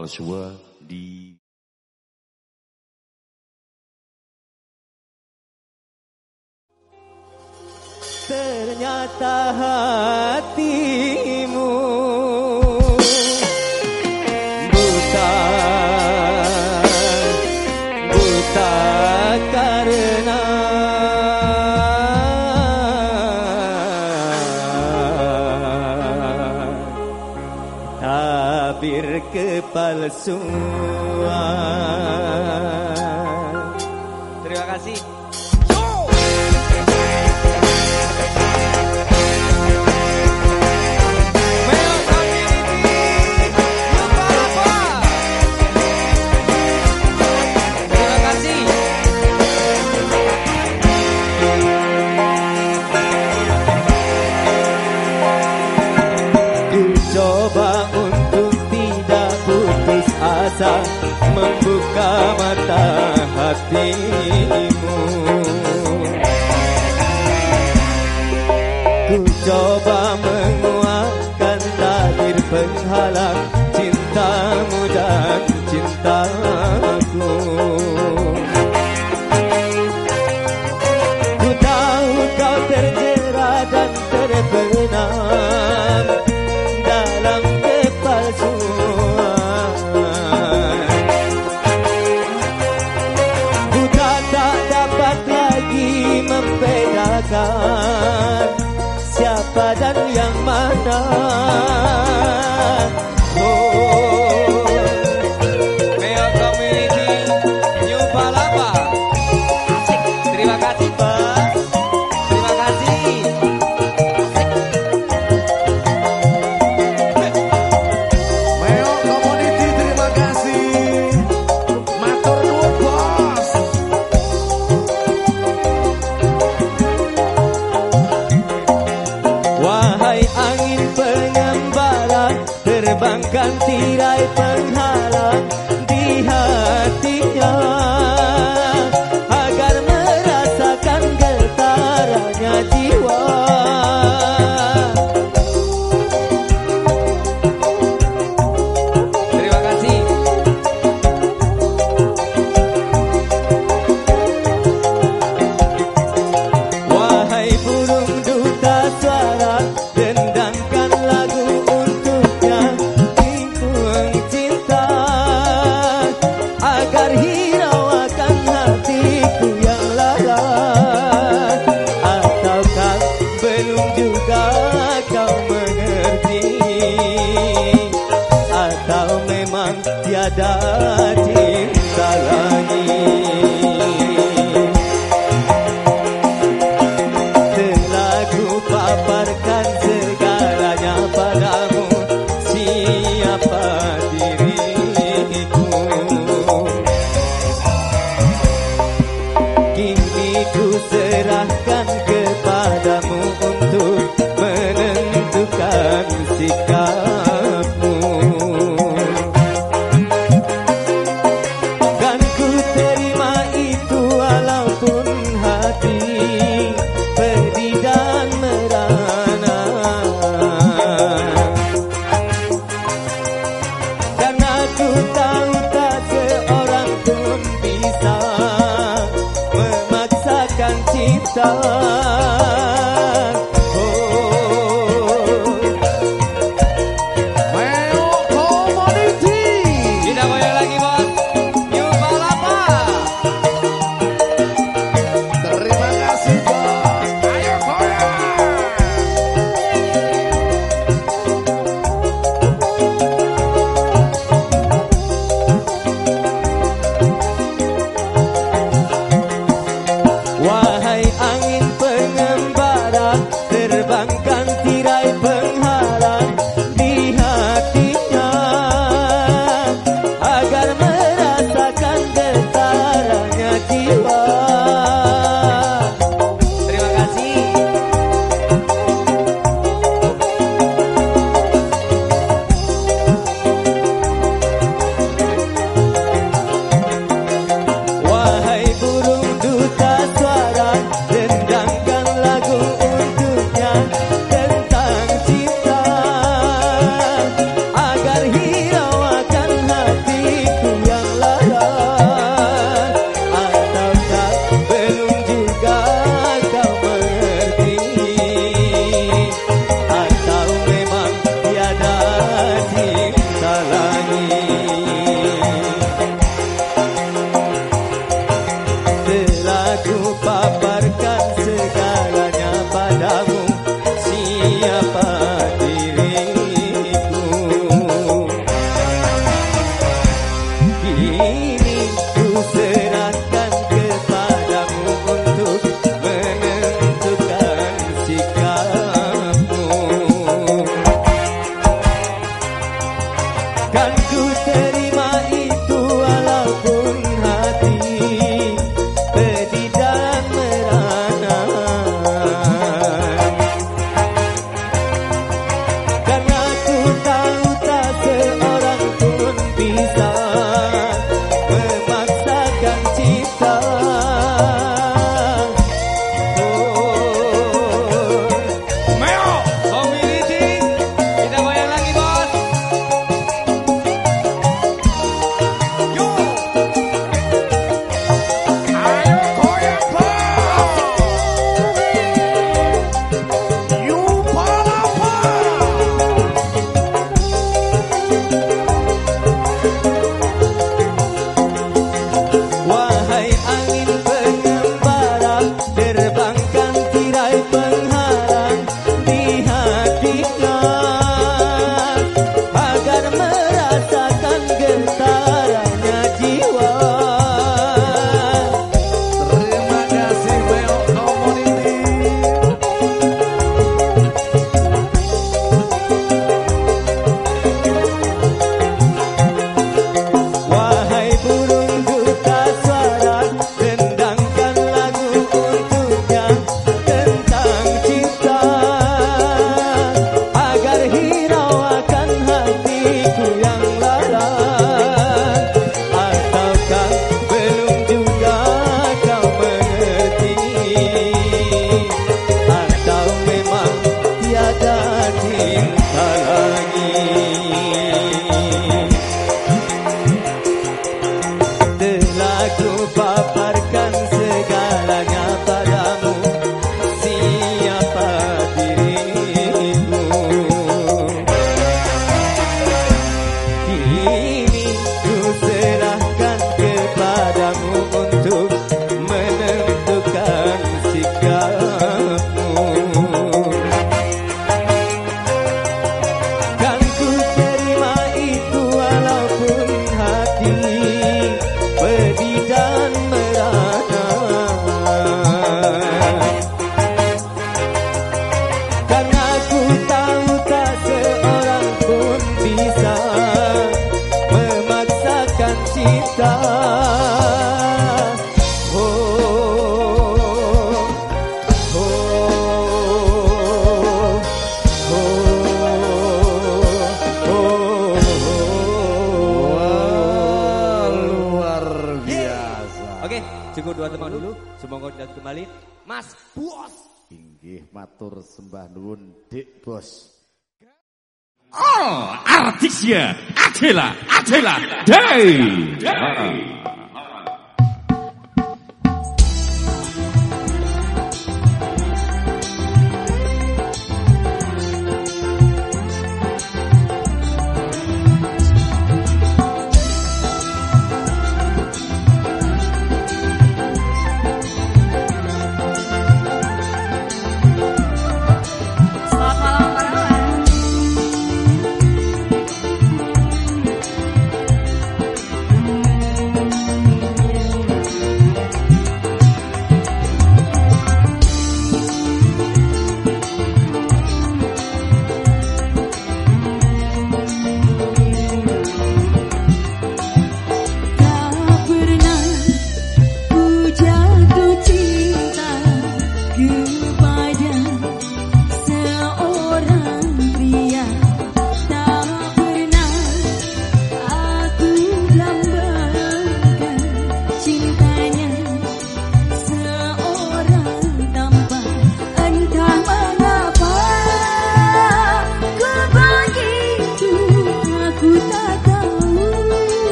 Karlsruhe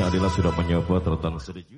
yang adalah sudah menyapa terutama setuju.